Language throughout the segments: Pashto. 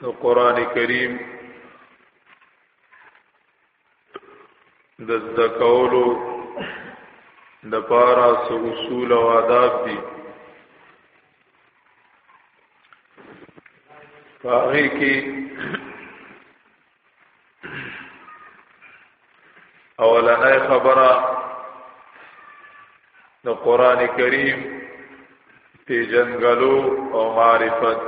د قران کریم د ذکاولو د پارا سو اصول او آداب دي پاره کې اولنې خبره د قران کریم پیجنګلو او معرفت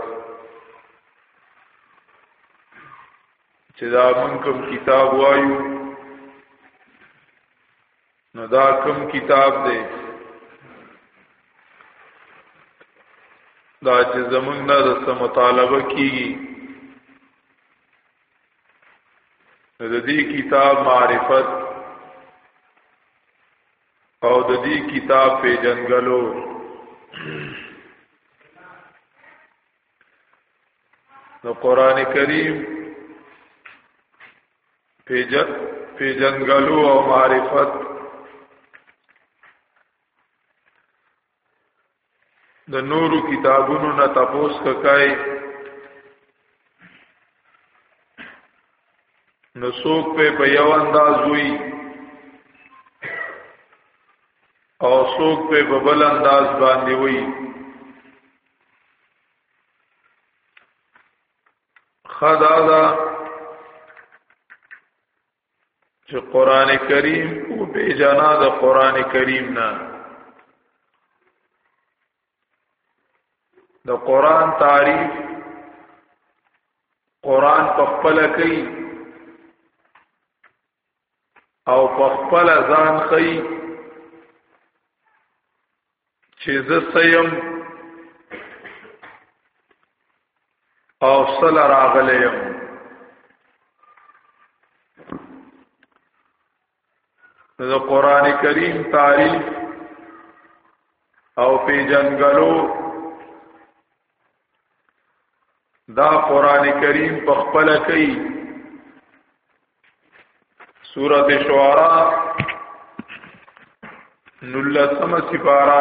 چې دا مونږ کوم کتاب وایو نو دا کوم کتاب دی دا چې زمونږ نه د څه مطالبه کیږي د دې کتاب معرفت او د دې کتاب په جنګلو نو قران کریم پیجنګلو او معرفت د نورو کتابونو نه تپوس ککای نو څوک په په یو انداز وی او څوک په په بل انداز باندې وی خدا دا چې قران کریم او به جنا د قران کریم نه د قران تعریف قران په خپل کوي او په خپل ځان خي چې زه سيم او صلی راغلی يم د قران کریم تعریف او پیجنګلو دا قران کریم په خپل کوي سورۃ شعراء نلسم سپارا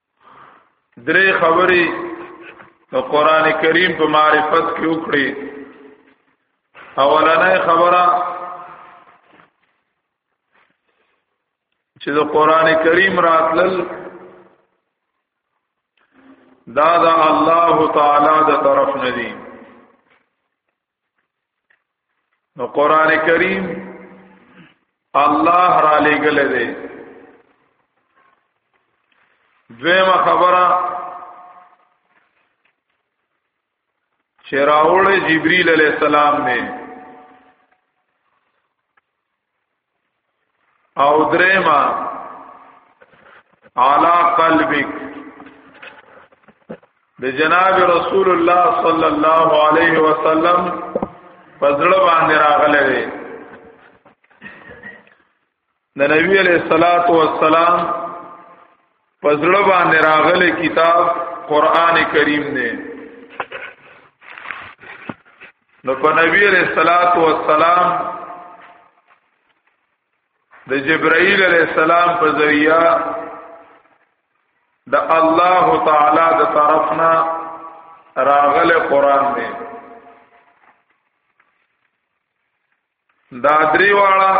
درې خبرې د قران کریم په معرفت کې وکړي اولنې خبره چې د قران کریم راتلل دا د الله تعالی د طرف نه دي نو قران کریم الله را لګل دی دویمه خبره چې راوړې جبرئیل علی السلام نه او درېما علا قلبک د جناب رسول الله صلی الله علیه وسلم پزړه باندې راغله وی د نبی علیہ الصلات والسلام پزړه باندې راغله کتاب قران کریم نه نو په نبی علیہ الصلات والسلام د جبرائیل علیہ السلام په ذریعہ د الله تعالی د طرفنا راغله قران دی دا درې واړه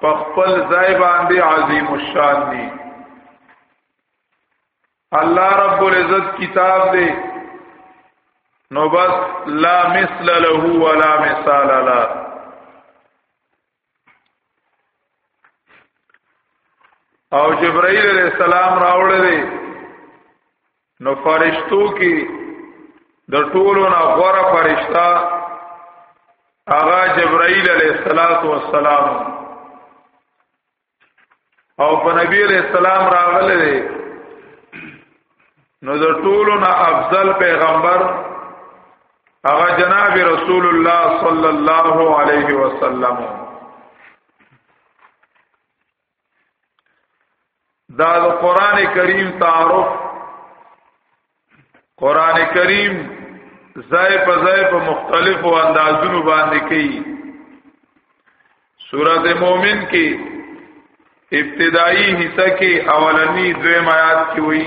په خپل ځای باندې عظیم الشان دي الله رب العزت کتاب دی نو بس لا مثل له ولا مثال له او جبرائیل علیہ السلام راوړل دي نو فرشتو کې د ټولو نه غوړه فرشتہ هغه جبرائیل علیہ الصلات والسلام او په نبی علیہ السلام راغله دی نو د ټولو نه افضل پیغمبر هغه جناب رسول الله صلی الله علیه وسلم دا د قران کریم تعارف قران کریم ځای په ځای په مختلفو اندازونو باندې کوي سورۃ مومن کې ابتدایي حصہ کې اولنی دویم آیات کې وایي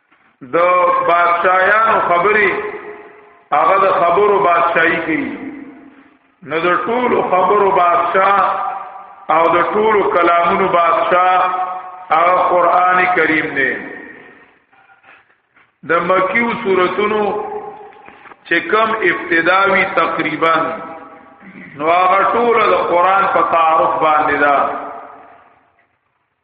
د بادشاہانو خبرې هغه د خبرو بادشاہي کوي نو د ټولو خبرو بادشاہ او د ټولو کلامونو بادشاہ هغه قران کریم دی د مکیو سوراتونو چې کم ابتداوی تقریبا نو هغه ټول د قران په تعارف باندې ده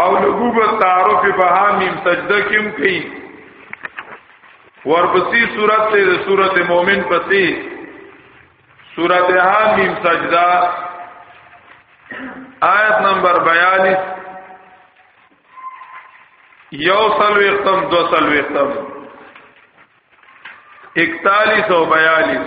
او لګو به تعارف په حامیم سجده کیم کوي ورپسې صورت ته د صورت مؤمن پسې صورت حامیم سجده آیت نمبر 42 یو سلو اختم دو سلو اختم اکتالیس و بیالیس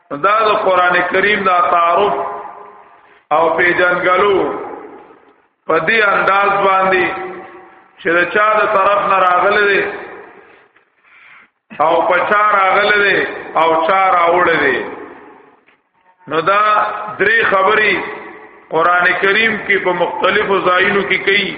دا د قران کریم دا تعارف او پیجنګلو په دې انداز باندې چې دا چا د طرف نه راغله دي او په چا راغله دي او چا راوړل دي نو دا درې خبرې قران کریم کې په مختلفو ځایونو کې کوي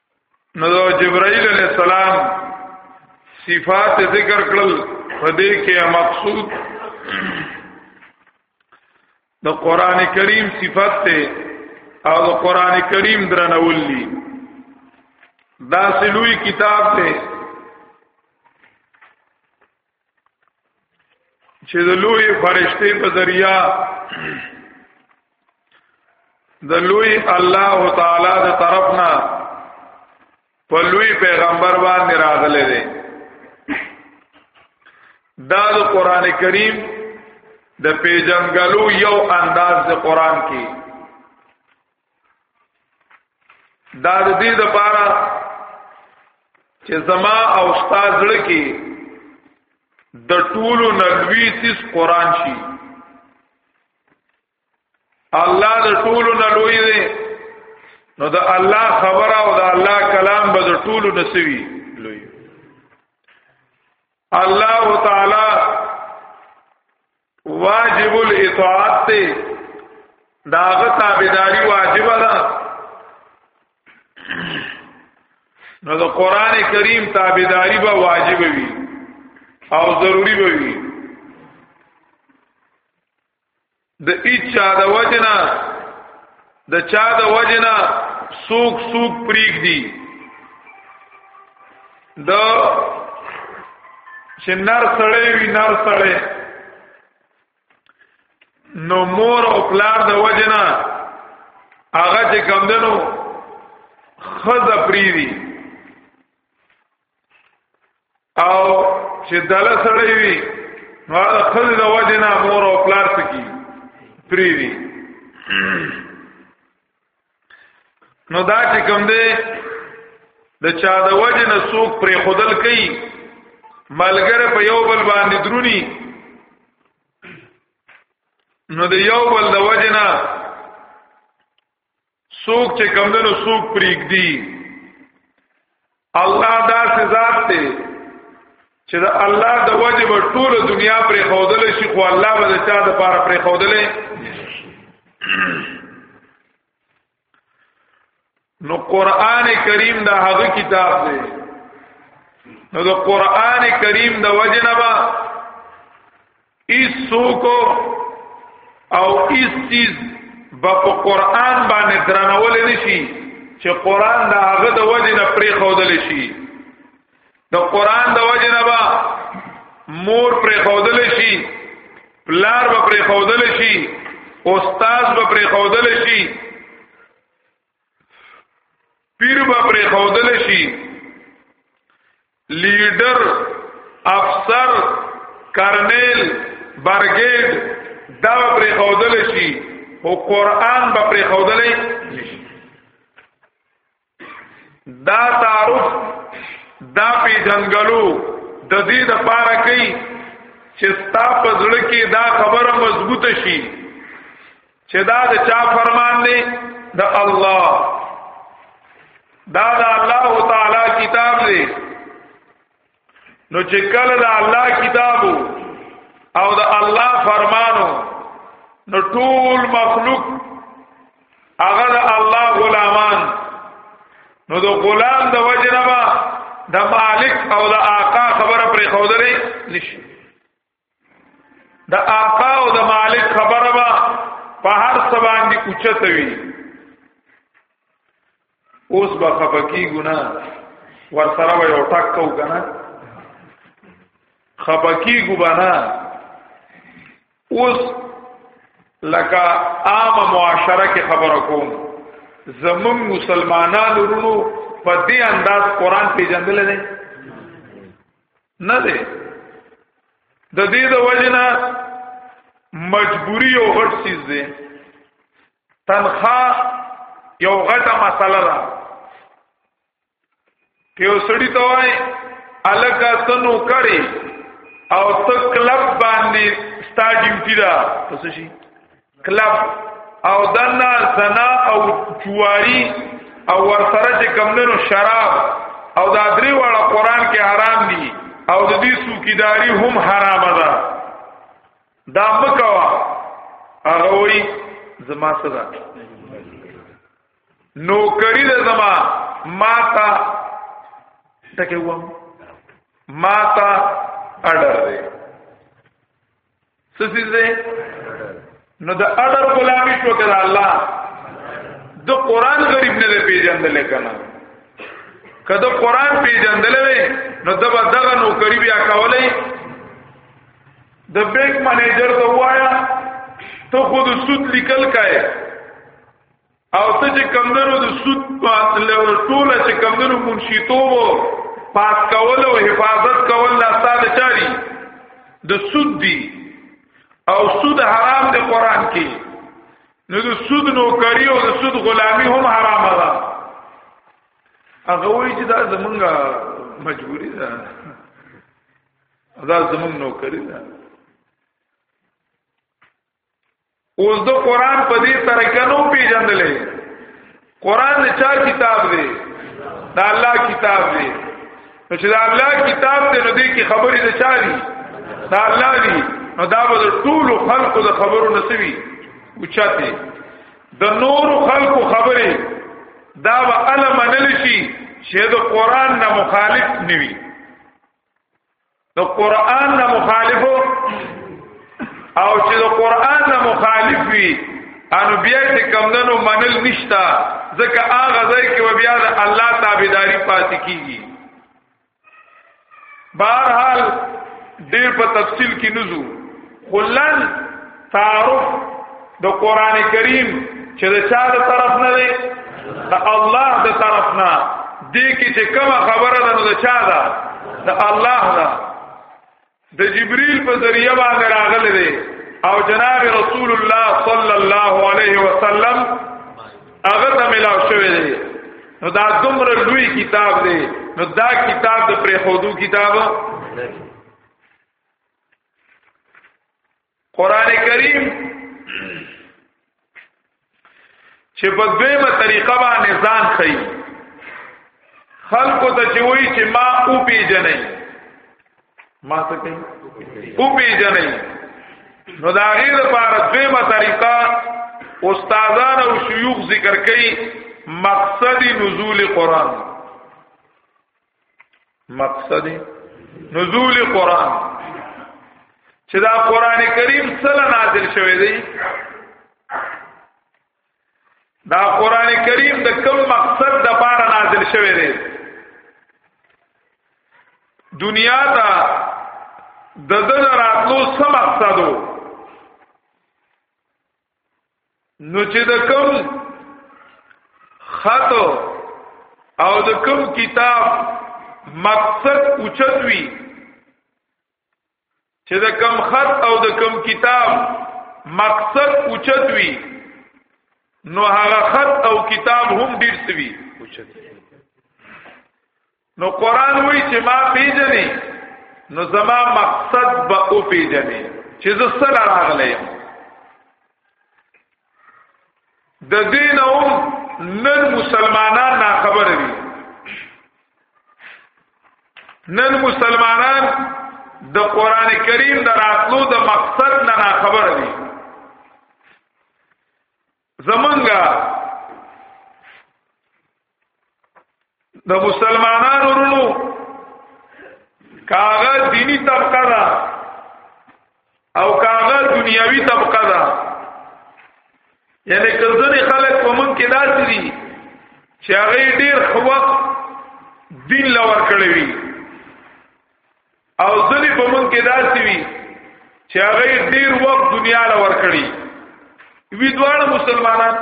نو جبرائیل علیہ السلام صفات ذکر کړل فدې کې مقصود د قران کریم صفات ته او د قران کریم درنول دي دا سلوی کتاب ته چې د لوی فرشتي په ذریعہ د لوی الله تعالی د طرفنا په لوی پیغمبر باندې راغلي دي دا د قران کریم د پیجنګلو یو انداز د قران کې دا د دې لپاره چې زما او استاد لکه د ټولو نلوي سیس قران شي الله د ټولو نلوي دی نو د الله خبره او د الله کلام به د ټولو نسوي لوی الله تعالی واجب الاطاعت ته داغه تابعداري واجب ده نو د قران کریم تابعداري به واجب وي او ضروری به وي د اچا د وجنا د چا د وجنا سوق سوق پریک دی د چې نر سړی وی نر سړی نو مور او پلار د وجنا هغه چې کم دنو خزه پریری او چې دله سړی وي نو هغه خل د وجنا مور او پلار سکی پریری نو دا چې کوم دی د چا د وجه نه سوق پر خودل کوي ملګری په یو بل باندې درونی نو د یو بل د وجه نه سوک چې کمدنو سوک پریک دی الله دا ذات ته چې دا الله د وجه به ټول دنیا پر خودل شي خو الله به چا د پاره پر خودل نو قران کریم دا هغه کتاب دی نو د قران کریم د وجه نه ایس سوکو او ایس چیز با په قران باندې درنول نشي چې قران دا هغه د وجه نه پرې خودل شي د قران د وجه نه با مور پرې خودل شي پلار به پرې خودل شي استاد به پرې خودل شي پیر به پر خودل شي لیډر افسر کرنل برګیډ دا پر خودل شي او قران به پر خودل شي دا تعارف دا پی جنگلو د دې د پاره کوي چې ستا په ځړ کې دا خبره مضبوطه شي چې دا د چا فرمان دی د الله دا د الله تعالی کتاب دی نو چې کله د الله کتاب او د الله فرمانو نو ټول مخلوق هغه د الله غلامان نو د غلام د وجنه با د مالک او د آقا خبره پر خودلې نشي د آقا او د مالک خبره با په هر څه باندې اوچته وي اوس به خپکی ګنا ور سره به یو ټاک کو کنه خپکی ګبانا اوس لکه عام معاشره کې خبره کوم زمون مسلمانانو ورونو په دې انداز قران پیژندل نه نه دی د دې د وجنا مجبوری او غټ چیز دی تنخوا یو غټه مسله ده که یو سړی ته وای الګا تنو کړي او ته کلب باندې ستا ډیوټي ده پس شي کلب او دنا زنا او جواری او ورسره چې کمندونو شراب او دا درې واړه قران کې حرام دي او د دې سوکیداری هم حرام ده دا مکوا هغه وی زما صدا نوکری ده زما ماتا تکه وم ماتا اډر دی څه څه دې نو د اډر غلامی شو کړه الله د قران غریب نه پیژندل کنه کله قران پیژندل وي نو دغه دغه نو غریب یا کولای د بانک منیجر ته وایا ته خود سود لیکل کای او ته چې کمدنو د سود پات لور ټول چې کمدنو منشیتوب پاس کول او حفاظت کول دا ستاسو چاري د سود دی او سود حرام دی قران کې نو د سود نوکری او د سود غلامی هم حرام ده هغه وی چې دا زمونږه مجبوری ده دا زمونږ نوکری ده اوس د قران په دې طریقه نو پیژندلې قران د چا کتاب دی دا الله کتاب دی نو چې دا الله کتاب دی نو دې کې خبرې د چا دي دا الله دی نو دا به ټول خلقو د خبرو نسوي اوچاته د نور خلقو خبرې دا به علم منل شي چې د قران نه مخالف نیوي د قران نه مخالفو او چې د قران نه مخالف وي ان بیا دې کمندونو منل نشتا ځکه هغه ځای کې بیا د الله تابعداري پاتې کیږي بهرحال ډیر په تفصیل کې نزو کلن تعارف د قران کریم چې د چا د طرف نه دی د الله د طرف نه دې کې چې کومه خبره ده نو د چا ده د الله ده د جبريل په ذریعہ باندې راغله دي او جناب رسول الله صلی الله علیه وسلم هغه ته ملاو شوی دی نو دا دومره لوی کتاب دی نو دا کتاب د پرې خودو کتاب قران کریم چې په دویمه طریقه باندې ځان خي خلکو ته چې وایي چې ما او پیجنې ما څه کوي او پیجنې نو دا غیر لپاره دویمه طریقه استادان او شيوخ ذکر کوي مقصد نزول قران مقصد نزول قران چې دا قران کریم سره نازل شوی دی دا قران کریم د کوم مقصد د پاره نازل شوی دی دنیا ته د دن راتلو سم مقصدو نو چې د کوم خط او د کوم کتاب مقصد اوچت وي چې د کوم خط او د کوم کتاب مقصد اوچت وي نو هغه خط او کتاب هم ډیر سوي اوچت نو قران وی چې ما پیژنې نو زما مقصد به او پیژنې چې زه سره راغلی یم د دین او نن مسلمانان نا خبر دي نن مسلمانان د قران کریم د راتلو د مقصد نه نا خبر دي زمونږه د مسلمانانو ورونو کاغه دینی طبقه ده او کاغه دنیاوی طبقه ده یعنی کزنې خلک په مونږ کې داسې دي چې هغه ډیر وخت دین لور کړی وي او ځنې په مونږ کې داسې وي چې هغه ډیر وخت دنیا له ور کړی وی دواړه مسلمانان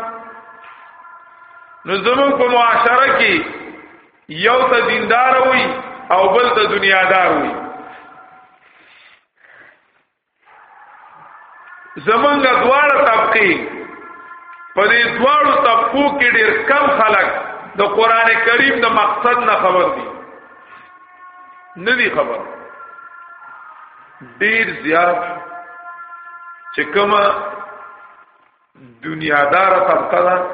نو زموږ په معاشره کې یو ته دیندار وي او بل ته دنیادار وي زمونږ دواړه طبقه په دې دواړو طبقو کې ډېر کم خلک د قران کریم د مقصد نه خبر دي نه دي خبر ډېر زیات چې کومه دنیا دار طبقه ده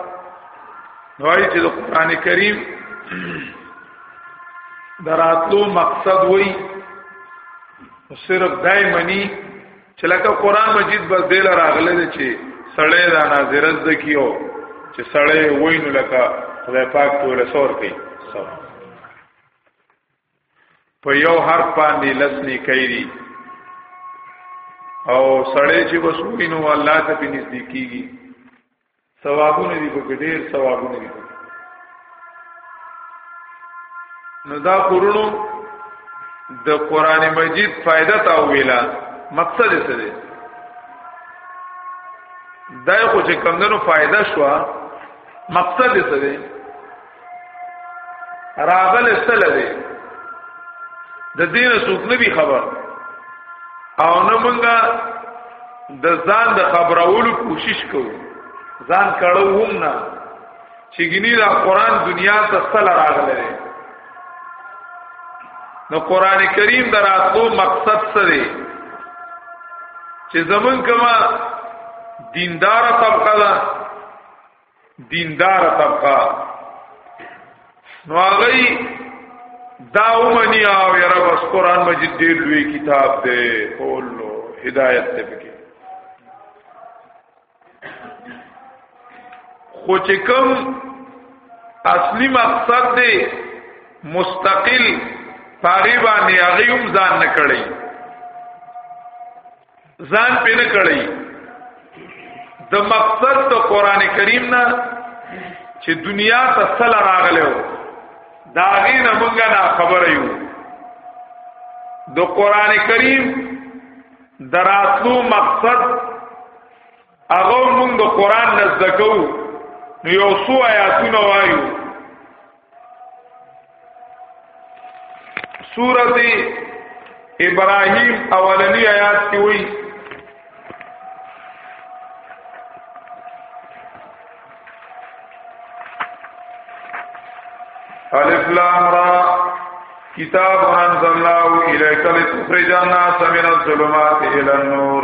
نوای چې د قران کریم دراتلو مقصد وای صرف دای منی چې لکه قران مجید بس دل راغله دي چې سړی دا ناظرز د کیو چې سړی وینو لکه خدای پاک ته رسول کوي په یو حرف باندې لس نیکي دي او سړی چې وسوي نو الله ته په نزدیکیږي ثوابونه دي په ډېر ثوابونه دي نو دا قرونو د قران مجید فائدہ تا ویلا مقصد یې څه دی دا خو چې کمندونو فائدہ شو مقصد یې څه دی راغل استل دی د دین څوک نه دی خبر او نه مونږه د ځان د خبرولو کوشش کوو ځان کړو هم نه چې ګینی دا قران دنیا ته سل راغله دی نو قران کریم دراتلو مقصد څه دی چې زمون کما دیندار طبقه ده دیندار طبقه نو هغه دا ومني او یاره بس قران مجید ډیر لوی کتاب دی قول هدایت ته پکې خو چې کوم اصلي مقصد دی مستقل پاغي باندې هغه هم ځان نه کړی ځان په نه کړی د مقصد د قران کریم نه چې دنیا ته سل راغلو دا غینه مونږ نه خبر یو د قران کریم دراتلو مقصد هغه موږ د قران نه زکو نو یو څو آیاتونه وایو سورته ابراهیم اولنی آیات کې وایي الف لام را کتاب انزلناه الیک لتخرج الناس من الظلمات الى النور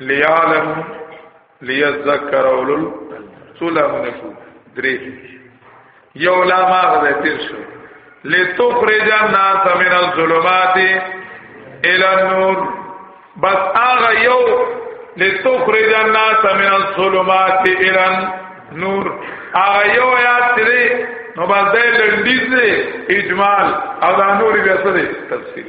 لیعلم لیذکر اولل سلام نشو درې یو لا ما غوې تیر شو لتخرج الناس من الظلمات الى النور بس هغه یو لتخرج الناس من الظلمات الى النور هغه یو یا تیرې نو بس دې لندیز اجمال او دا نور بیا سره تفصیل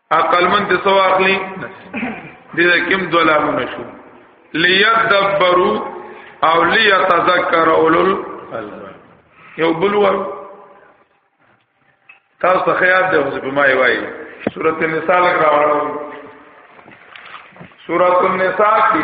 عقل من ته سو اخلي دې کوم دلالونه شو ليدبروا او ليتذكروا اولل یو بل ور تاسو خیال ده اوس په ما وای سورۃ النساء لګ راوړو سورۃ النساء کې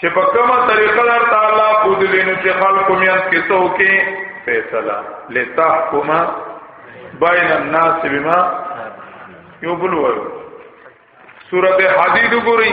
چې په کومه طریقه در تعالی بودلې نو چې خلق میان کې څو کې فیصله لتحکم بین الناس بما یو بل وایو سورته حدید وګورئ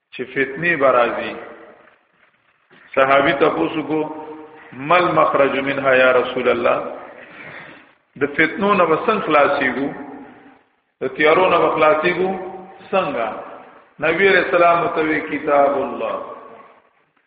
چې فتنه برازي صحابي تاسو کو مل مخرج منها یا رسول الله د فتنو نه وسن خلاصيګو د تیارو نه خلاصيګو څنګه نبی رسول الله متوي کتاب الله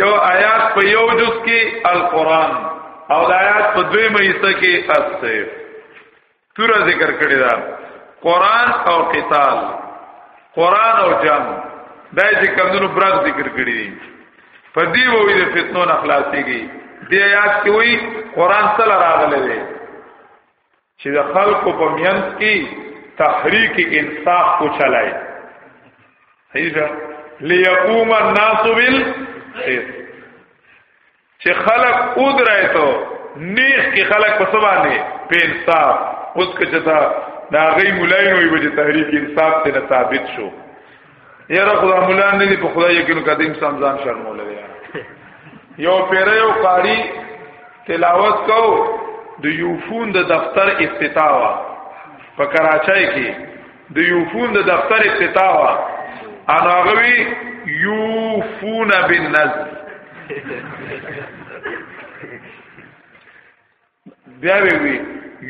یو آیات په یو جز کې القرآن او د آیات په دوی مېسته کې السیف تور ذکر کړی دا قرآن او قتال قرآن او جنگ دا چې کمونو برغ ذکر کړی دي په دې وې د فتنو نه خلاصيږي دې آیات کې وایي قرآن سره راغلی دی چې د خلکو په مینس کې تحریک انصاف کو چلای صحیح ده ليقوم الناس بالقسط چې خلک ودرای ته نیخ کې خلک په سبا نه په انصاف اوس کچتا دا غي مولای نو به تحریک انصاف ته ثابت شو یاره خدا مولا نه دی په خدا یقین قدیم سم ځان شرمول دی یو پیره یو قاری تلاوت کو د یوفون د دفتر افتتاح وا په کراچۍ کې د یوفون د دفتر افتتاح وا انا غوی یوفون بالنذر بیا وی وی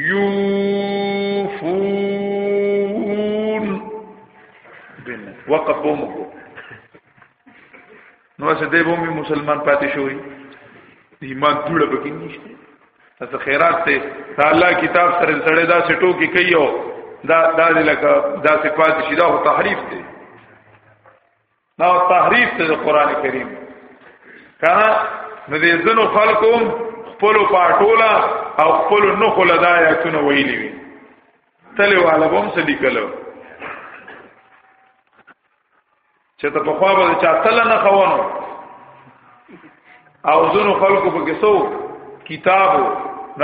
یوفون بن وقف بوم نو څه دی بوم مسلمان پاتې شوی ایمان جوړه بګی نشته تاسو خیرات ته تعالی کتاب سره سره دا سټو کې کوي دا دا لکه دا صفات شیدا او تحریف دی دا تحریف ته قران کریم کنه نو دې زنو خلقو خپل پاټولا او خپل نخل دا آیاتونه ویلي وي تل والا بم سدي کلو چې ته په خوا به چا تل نه خوانو او زنو خلقو په کیسو کتاب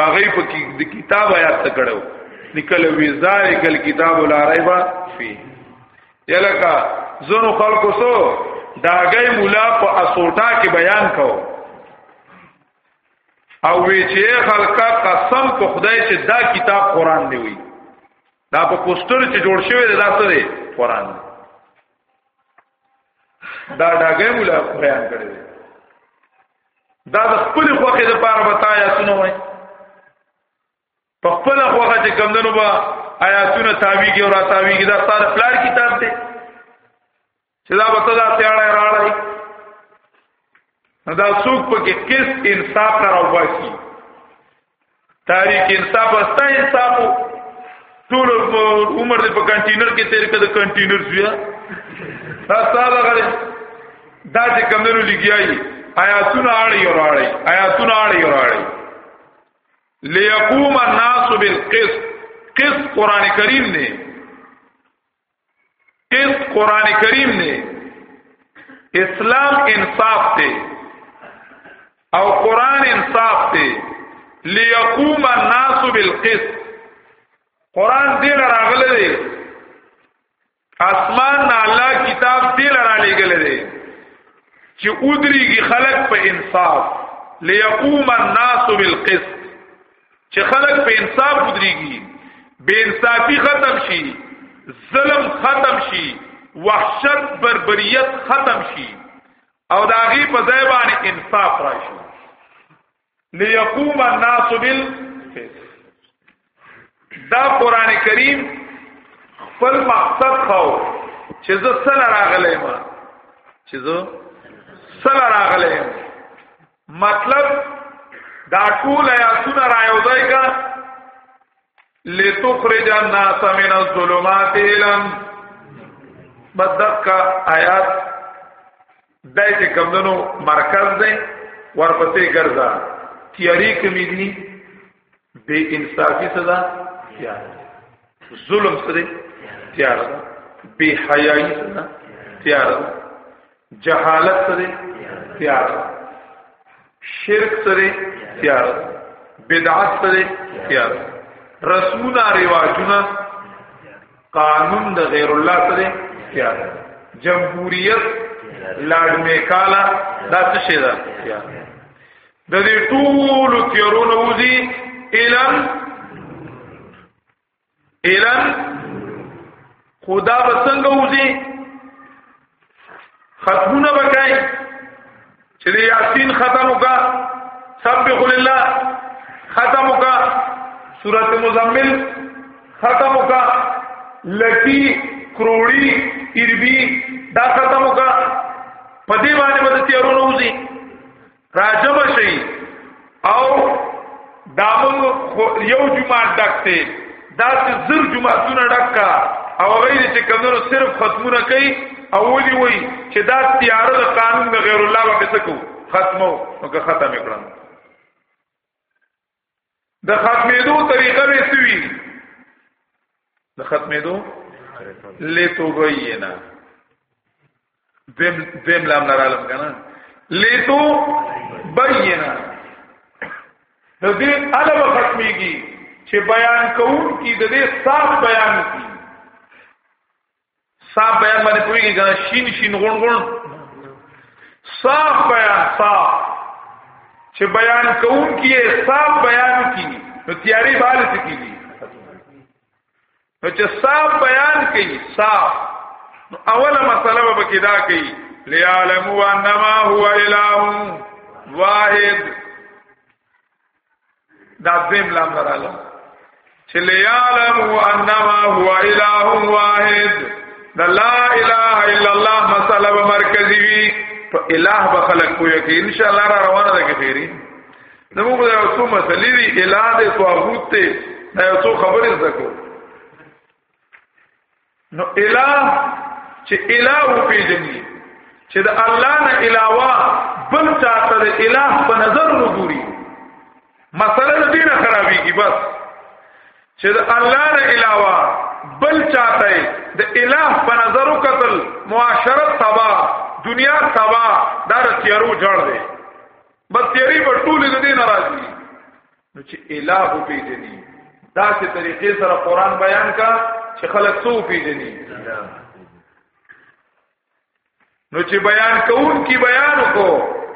راغی په د کتاب آیات ته کړو لیکل وی ذالک الكتاب لا ریب فی یلکه زونو خلکو سو داګی مولا په اسوټا کې بیان کو او وی چې خلکا قسم په خدای چې دا کتاب قران دی وی دا په پوسټر چې جوړ شوی دی دا څه دی قران دی دا داګی مولا بیان کړی دی دا د خپل خوخه د پاره بتایا سنو وای په خپل خوخه چې کمندونو با آیاتونه تاویږي او را تاویږي دا ستاره پلار کتاب دی چې دا وته دا سیاړه راړی دا څوک په کې کس انصاف نه راوباسي تاریخ انصاف استا انصاف ټول عمر دې په کنټینر کې تیر کړه کنټینر زویا دا ساده غره دا چې کمنو لګیایي آیاتونه اړي او اړي آیاتونه اړي او اړي ليقوم الناس بالقسط قسط قران کریم نه قسط قران کریم نه اسلام انصاف دی او قران انصاف دی ليقوم الناس بالقسط قران دې راغله دی اسمان نه الله کتاب دی لرا لګل دی چې اودريږي خلق په انصاف ليقوم الناس بالقسط چې خلق په انصاف اودريږي بے انصافی ختم شي ظلم ختم شي وحشت بربریت ختم شي او داغي په ځای باندې انصاف راشي ليقوم الناس بالقسط دا قران کریم خپل مقصد خو چې زه سره راغلی ما چې زه سره راغلی مطلب دا ټول آیاتونه را یو ځای کا لتخرج الناس من الظلمات الى بدک آیات دای چې کمدنو مرکز دی ورپسې ګرځا تیاری کمی دی بے انصافی صدا تیار ظلم صدا تیار بے حیائی صدا تیار جہالت صدا تیار شرک صدا تیار بدعات صدا تیار رسمونه رواجونه قانون د غیر الله سره اختیار جمهوریت لارډ میکالا دا څه شي ده د دې ټول تیرونو وزي الن الن خدا بسنګ وزي ختمونه وکای چې یاسین ختم وکا سبح لله ختم وکا سورۃ مزمل ختم وکا لکی کروڑی اربی دا ختم وکا پدې باندې باندې تیارونه وځي راجم شي او دامن یو جمعه ډکته دا چې زر جمعهونه ډکا او غیر چې کمنو صرف ختمونه کوي او ولي وي چې دا تیار د قانون د غیر الله په څکو ختمو نو که ختم کړم د ختمېدو طریقه به سوي د ختمېدو لتوبینا دیم دیم لام نه رالم کنه لتو بینا د دې علم ختميږي چې بیان کوون کی د دې صاف بیان کی صاف بیان باندې پوریږي کنه شین شین غون غون صاف بیان صاف چې بیان کوون کیه صاف بیان کی نو تیاری باندې څه کیږي نو چې صاف بیان کوي صاف نو اوله مسله به کې دا کوي ليعلموا انما هو اله واحد دا دویم لام راغله چې ليعلم انما هو اله واحد دا لا اله الا الله مسله مرکزی وی په اله به خلق کوی کې ان شاء الله را روانه ده کې تیری نو موږ دا څو مسلې دي اله دې طاغوت ته دا څو خبرې زکو نو الہ چې الہ او پیژني چې د الله نه علاوه بل چاته د الہ په نظر وګوري مسله د دینه خرابېږي بس چې د الله نه علاوه بل چاته د الہ په نظر قتل معاشرت تبا دنیا تبا دار تیارو جوړ دی بس تیری په ټول د دین راځي نو چې الہ او پیجنی دا چې طریقې سره قران بیان کا چې خلک سو پیجنی نو چې بیان کوون کی بیان کو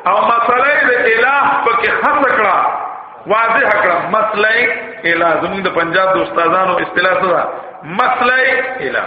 او مسلې د الہ په کې خاص کړه واضح کړه مسلې الہ زموږ د پنجاب د استادانو اصطلاح سره مسلې الہ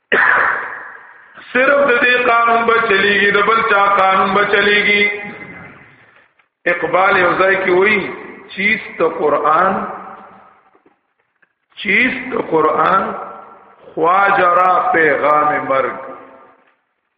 صرف د دې قانون به چلیږي د بل چا قانون به چلیږي اقبال یو ځای کې وایي چیز ته قران چیز ته قران خواجه را پیغام مرگ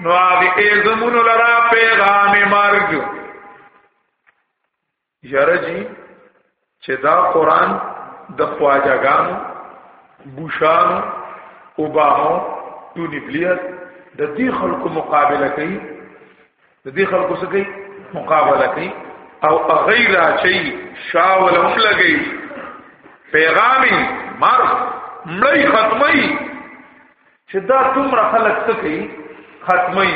نو هغه ای زمون لرا پیغام مرګ یاره جی چې دا قران د خواجهګانو بوشانو اوباهو تونی بلیت د دې خلکو مقابله کوي د دې خلکو سره کوي مقابله کوي او غیر چي شاول هم لګي پیغامي مرګ مړی ختمي چې دا دومره خلک څه کوي ختمي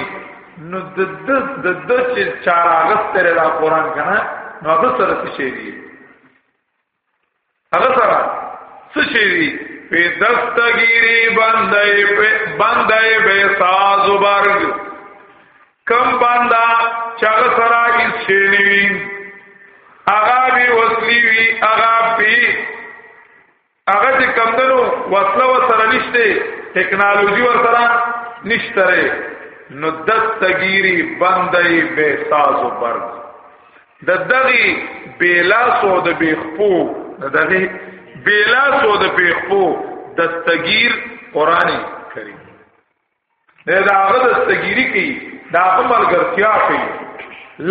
نو د د د د چې چار اگست تر دا قران کنه نو هغه سره څه شي دي هغه سره څه شي دي په دستګيري باندې په باندې به ساز وبرګ کم باندا چاغ سره یې شي نیوي اغا بی وصلی وی اغا بی هغه چې کمندنو وسله و سره نشته ټیکنالوژي ور سره نشته نو دستګيري بندي بے ساز و برد د دغي بیلاس او د بیخپو د دغي بیلاس او د بیخپو دستګیر قرآنی کریم نه دا هغه د سګيري کوي دا هغه ملګرتیا کوي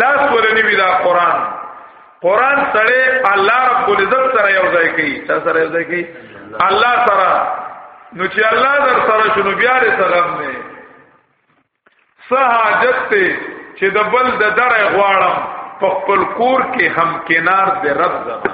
لاس ورنی وی دا قران قران سره الله رب العزت سره یو ځای کوي چا سره یو ځای کوي الله سره نو چې الله در سره شنو بیا دې سره نه سہاجت ته چې د بل د درې غواړم په خپل کور کې هم کنار دې رب زما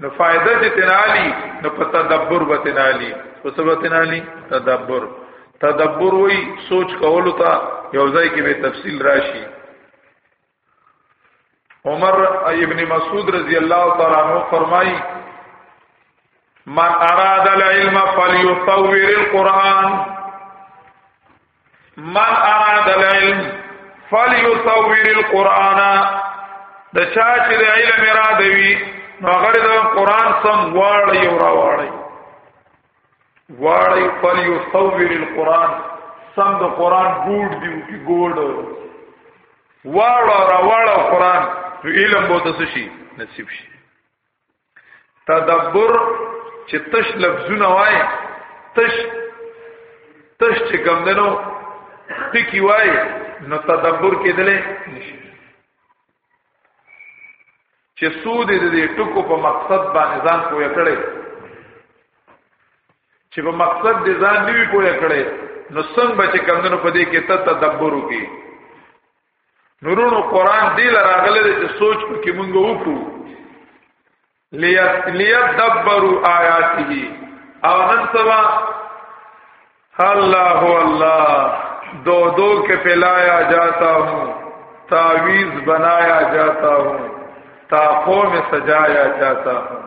نو فائدہ چې تنالی نو په تدبر به تنالی په سبا تنالی تدبر تدبر وی سوچ کولو ته یو ځای کې به تفصیل راشي عمر ابن مسعود رضی الله تعالی عنہ فرمایي من اراد العلم فليطور القرآن من اراد العلم فليصور القرآن د چا چې د علم اراده وي نو هغه د قرآن سم واړی او راوړی واړی فليصور القرآن سم د قرآن ګوډ دی او کی ګوډ واړه راوړه قرآن علم بوته شي نصیب شي تدبر چې تش لفظونه وای تش تش چې کم دنو ټکی وای نو تدبر کېدلې نشي چې سود دې ټکو په مقصد باندې ځان کوی کړي چې په مقصد دې ځان نیوی کوی کړي نو څنګه به چې کم دنو په دې کې ته تدبر وکي نورونو قران دی لراغله چې سوچ پکې مونږ وکړو لیت لیت دبرو آیاته او نن سبا اللہ اللہ دو دو کے پلایا جاتا ہوں تعویز بنایا جاتا ہوں تاخوں میں سجایا جاتا ہوں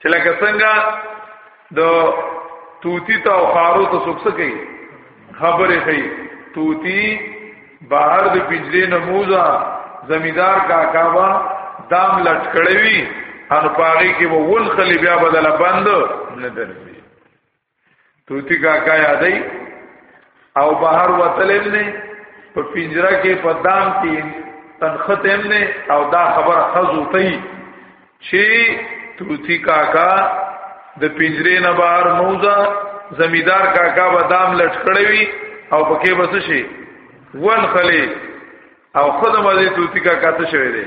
چې لکه څنګه د توتی ته او خارو ته څوک څه کوي خبرې کوي توتی بهر د پنجرې نموزه زمیدار کاکا با دام لټکړوي ان پاغي کې وو ول خلی بیا بدل بند نه درځي توتی کاکا یادای او بهر وتلم نه په پنجره کې په دام کې تنختم نه او دا خبره خزو تی چې توتی کاکا د پنجره نه بهر موزه زمیدار کاکا به دام لټکړې وي او پکې بس شي ون خلی او خدمه دې توتی کاکا څه شوی دی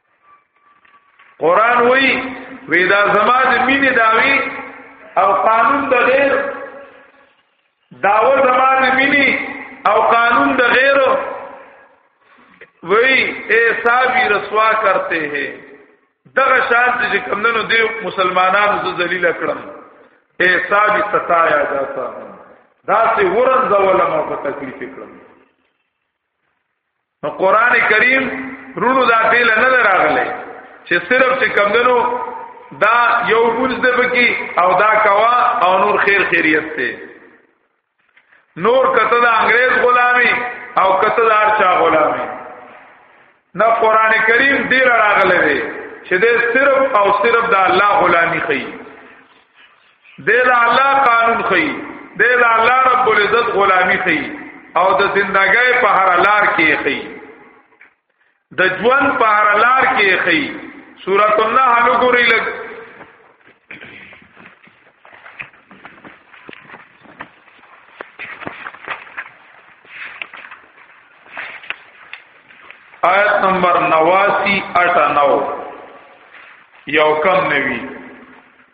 قران وی وی دا زما د مینې داوی او قانون د غیر داو زما د مینې او قانون د غیر وی اے ساوی رسوا کرتے ہیں دغه شان چې کمندونو دی مسلمانانو ز ذلیل کړم اے ساوی ستایا جاتا دا سه ورن زولم او تکلیف کړم نو قران کریم رونو دا پیل نه راغله چې صرف چې کمندنو دا یو ګونز د بکی او دا کوا او نور خیر خیریت ته نور کته دا انګريز غلامی او کته دا ارچا غلامی نه قران کریم دیر راغله دی چې د صرف او صرف د الله غلامی خي دی له الله قانون خي دی له الله رب العزت غلامی خي او د زندګۍ په هر لار کې خي د ژوند په هر لار کې خي سورۃ النحل ګوري لګ آیت نمبر 89 89 یو کم نوی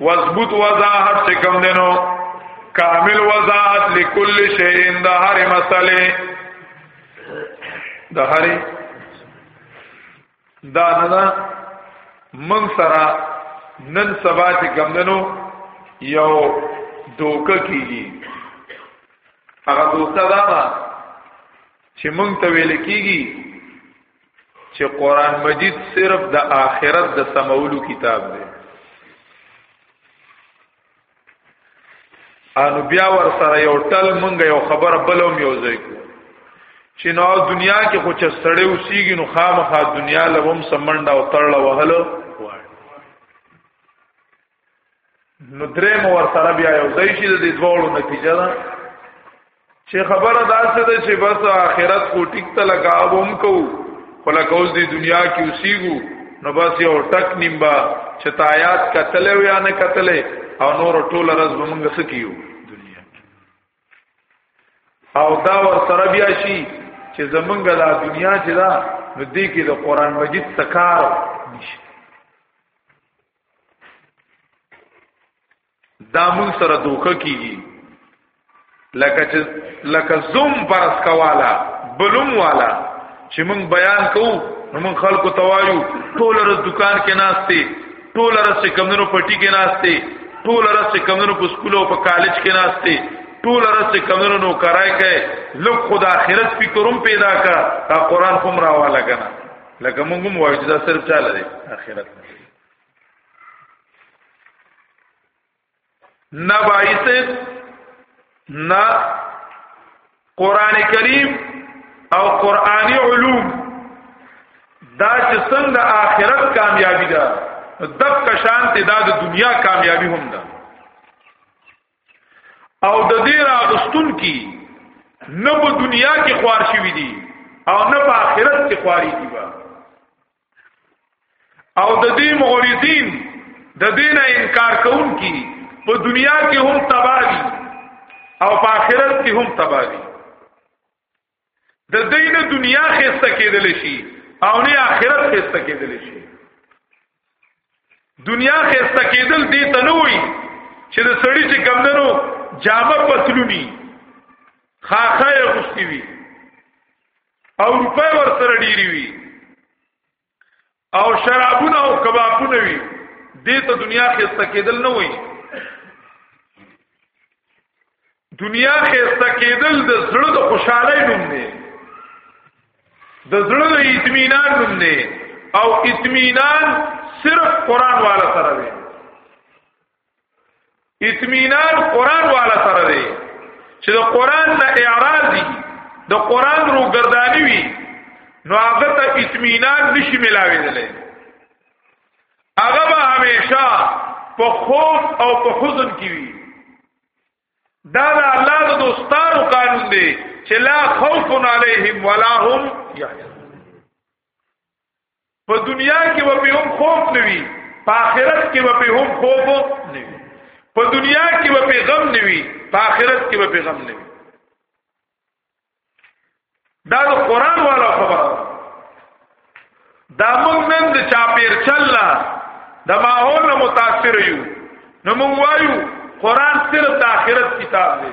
وضبط وضاحت سے کم دینو کامل وضاحت لکل شئین دا ہر مسئلے دا ہر دا ندا من سرا نن سبا چې کم دینو یو دوکه کیږي هغه دوکه دا ده چې مونږ ته ویل کیږي چې قران مجید صرف د آخرت د سمولو کتاب دی انو بیا ور سره یو ټل مونږ یو خبره بلو میوځي کو چې نو دنیا کې خو چې سړی اوسېږي نو خامخا دنیا لوم سمنډه او تړله وهلو نو درې مو ور سره بیا یو ځای شي د دې دوړو نتیجه ده چې خبره دا څه ده چې بس آخرت کو ټیک ته لگاوم کو خلا کوز دی دنیا کې اوسېګو نو بس یو ټک نیمبا چې تایات قتل یا نه قتل او نور ټول رز بمنګ سکیو دنیا او دا ور سره بیا شي چې زمونږ دا دنیا چې دا نو دې کې د قران مجید سکار نشي دا مون سره دوکه کیږي لکه چې لکه زوم پرس کوالا بلوم والا چې مونږ بیان کوو نو مونږ خلکو توایو ټول ورځ دکان کې ناشته ټول ورځ چې کمندونو پټي کې ناشته ټول ورځ چې کمندونو په سکول او په کالج کې ناشته ټول ورځ چې کمندونو نو کرای کې لوک خدا آخرت فکروم پیدا کا تا قران کوم راواله کنه لکه مونږ مو وایو دا صرف چاله دی آخرت نه نه بایسد نه قران کریم او قرآنی علوم دا چې څنګه آخرت کامیابی ده دک شان ته دا د دنیا کامیابی هم ده او د دې راغستون کی نه په دنیا کې خوار شوی دي او نه په آخرت کې خواري دي با او د دې مغرضین د دین انکار کوونکي په دنیا کې هم تباہي او په آخرت کې هم تباہي د دین دنیا خسته کېدل شي او نه آخرت خسته کېدل شي دنیا خسته کېدل دې ته نه وي چې د سړی چې کمندنو جامه پتلونی خاخه غوستي وي او روپۍ ور سره ډیری وي او شرابونه او کبابونه وي دې ته دنیا خسته کېدل نه وایي دنیا خسته کېدل د زړه د خوشحالۍ نوم دی د زړه د اطمینان نوم دی او اطمینان صرف قران والا سره دی اطمینان قران والا سره دی چې د قران نه اعراض دي د قران رو گردانی وي نو هغه ته اطمینان نشي ملاوېدلی هغه به همیشه په خوف او په حزن کې وي دا د الله د دوستانو قانون دی چې لا خوف علیهم ولا هم یحزنون په دنیا کې به په هم خوف نه وي په آخرت کې به په هم خوف نه وي په دنیا کې به په غم نه وي په آخرت کې به په غم نه وي دا د قران والا خبره دا موږ نن د چاپیر چللا د ماحول نه متاثر یو نو موږ وایو قران صرف د آخرت کتاب دی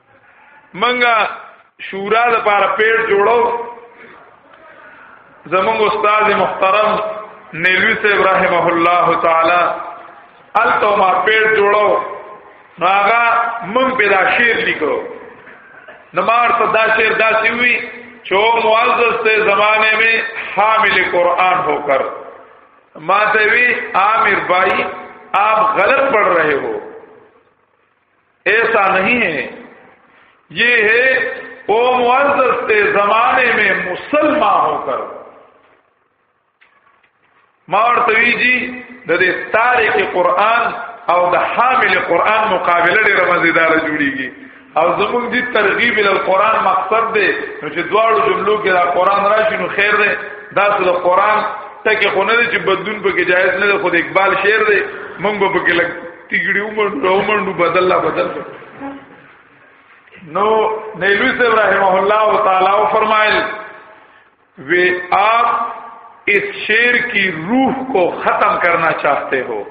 منګه شورا د پاره پیړ جوړو زموږ استاد محترم نیلوی صاحب رحمه الله تعالی الته ما پیړ جوړو هغه من پیدا شیر لیکو نمار ته دا شیر داسې وی چې معزز ته زمانه میں حامل قرآن ہو کر ما ته وی عامر بھائی آپ غلط پڑھ رہے ہو ایسا نہیں ہے یہ ہے او معزز تے زمانے میں مسلمان ہو کر ماور توی جی د دې تاریخ قرآن او د حامل قرآن مقابله ډیره مزیدار جوړیږي او زمونږ دي ترغیب ال قرآن مقصد دی نو چې دواړو جملو کې دا قرآن راشي نو خیر دی دا څه د قرآن ټکه خو نه دی چې بدون به کې جایز نه دی خو د اقبال شعر دی مونږ به کې لګ تیګړي عمر عمر بدل لا بدل نو نیلو صاحب رحمہ اللہ تعالی فرمائل وی آپ اس شعر کی روح کو ختم کرنا چاہتے ہو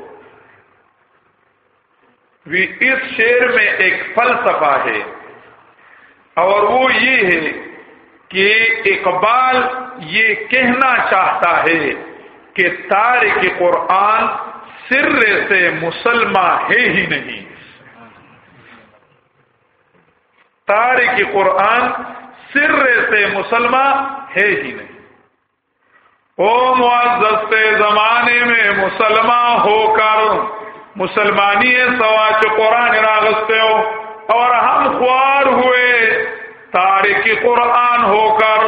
وی اس شعر میں ایک فلسفہ ہے اور وہ یہ ہے کہ اقبال یہ کہنا چاہتا ہے کہ تارک قرآن سر سے مسلمہ ہے ہی نہیں تارک قرآن سر سے مسلمہ ہے ہی نہیں او معزز ته زمانه میں مسلمان ہو کر مسلمانی سوا چې قران راغسته او اور هم خوار ہوئے تارک قران ہو کر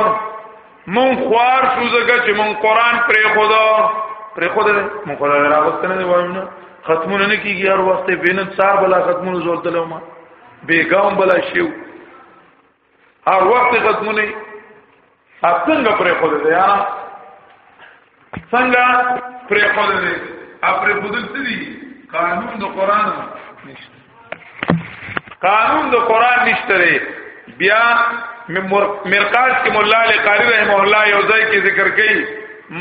مون خوار شو زګه چې مون قران پرې خدا پرې خدا مون خدا راغسته نه وایم نه ختمونه نه کیږي هر وخت بینت سار بلا ختمونه زور دلوما بیګام بلا شیو هغه وخت ختمونه څنګه پرې خو دې یا څنګه پرې خو دې اپر بدل سړي قانون د قران نشته قانون د قران نشته بیا مرقات کې مولا علی قاری رحمه الله یو ځای کې ذکر کړي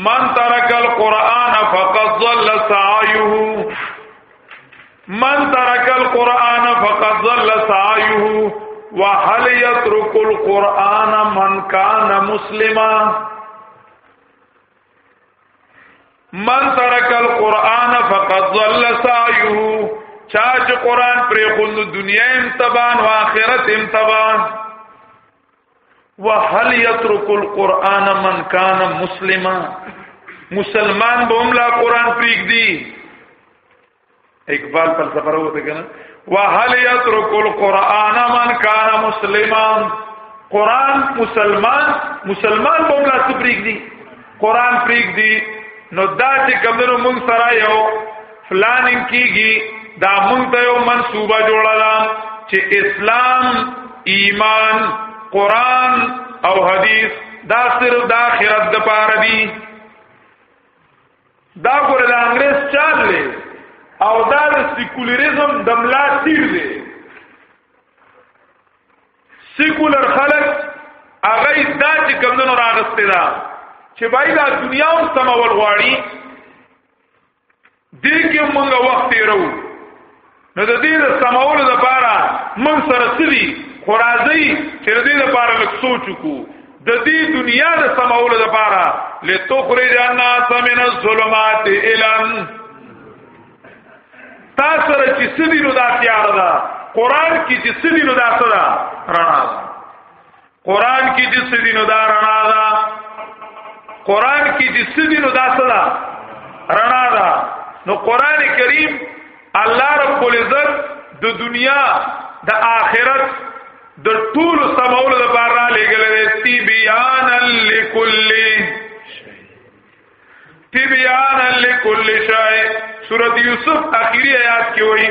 من ترک القرآن فقد ضل سعیه من ترک القرآن فقد ظل سعیه وحل یترک القرآن من کان مسلما من ترک القرآن فقد ظل سعیه چاچ قرآن پر خلو دنیا امتبان و آخرت امتبان وحل یترک القرآن من کان مسلما مسلمان به هم لا قران پریک دی اقبال فلسفه راوته کنه وهل يترك القران من كان مسلما قران مسلمان مسلمان په بلا سپریګ دي قران پریګ دي نو دا چې کمنو مونږ سره یو فلانینګ کیږي دا مونږ ته یو منصوبه جوړاله چې اسلام ایمان قران او حدیث دا صرف د آخرت د پاره دي دا ګور د انګريز چال دی او دا د سیکولریزم د ملا تیر دی سیکولر خلک هغه دا چې کمونو راغسته دا چې بای دا دنیا هم سمول غواړي دې کې موږ وخت تیرو نو د دې د سماولو لپاره موږ سره سړي خورازي چې د دې لپاره لږ سوچ وکړو د دې دنیا د سماولو لپاره لتخرج الناس من الظلمات الى تا سره چې سړي نو دا تیار ده قران کې چې سړي نو دا سره رڼا ده قران کې چې سدي نو دا رڼا ده قران کې چې سدي نو دا صدا رڼا ده نو قران کریم الله رب العزت د دنیا د آخرت د ټول سمول د بار را لګل دي تی بیان لکل تی بیان لکل شای سورۃ یوسف اخیری آیات کې وایي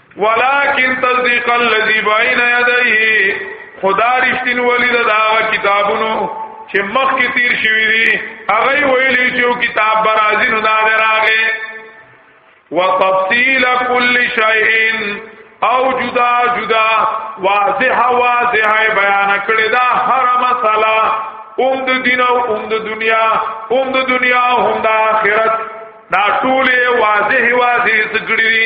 ولكن تصديق الذي بين يديه خدا رښتین ولی دا کتابونو چې مخ کې تیر شوی دی هغه ویلی چې کتاب برازي نو دا راغې وتفصيل كل شيء او جدا جدا واضح واضح بیان کړی دا هر مسله اوم د دین او اوم د دنیا اوم د دنیا او هم د آخرت دا ټول واضح واضح ذکر دي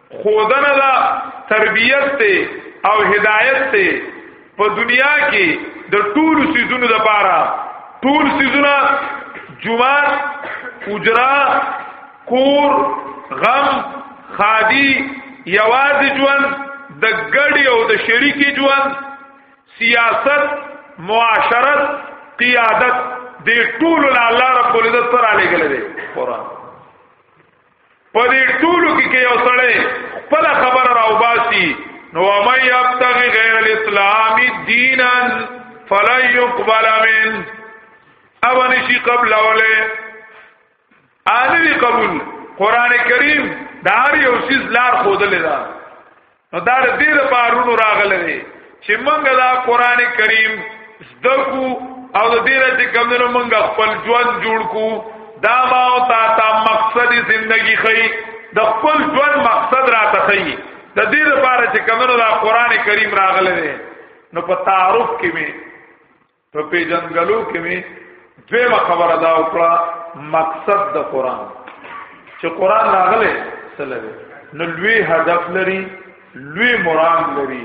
خودنه دا تربیت ته او هدایت ته په دنیا کې د ټول سيزونو د پاره ټول سيزونه جمعات اجرا کور غم خادي یوازې ژوند د ګډي او د شریکي ژوند سیاست معاشرت قیادت دې ټول الله رب العزت سره لګل دي قران په دې ټولو کې کې یو سړی خپل خبر راو باسي نو مې یبتغي غیر الاسلام دینا فلا يقبل من او نشي قبل اوله ان قبول قران کریم دار یو سیز لار خودلې ده نو دا د دې بارونو راغله دي چې موږ دا قران کریم زدکو او د دې راځي کومنه موږ خپل ژوند جوړ کو دا ما او تا تا مقصد زندگی خي د خپل ژوند مقصد را تخي د دې لپاره چې کومنه دا قران کریم راغله دي نو په تعارف کې می په پیجنګلو کې می دویمه خبره دا وکړه مقصد د قران چې قران راغله سلوي نو لوی هدف لري لوی مرام لري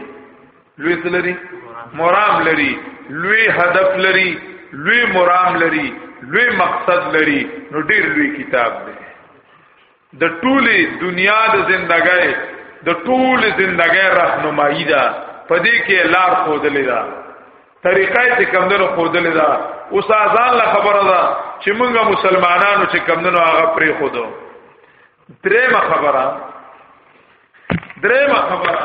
لوی لري مرام لري لوی هدف لري لوی مرام لري لوی مقصد لري نو ډیر لوی کتاب دی د ټولي دنیا د زندګۍ د ټولي زندګۍ راهنمایي ده په دې کې لار خودلې ده طریقې چې کمندونو خودلې ده اوس ازان له خبره ده چې موږ مسلمانانو چې کمندونو هغه پرې خودو درېمه خبره درېمه خبره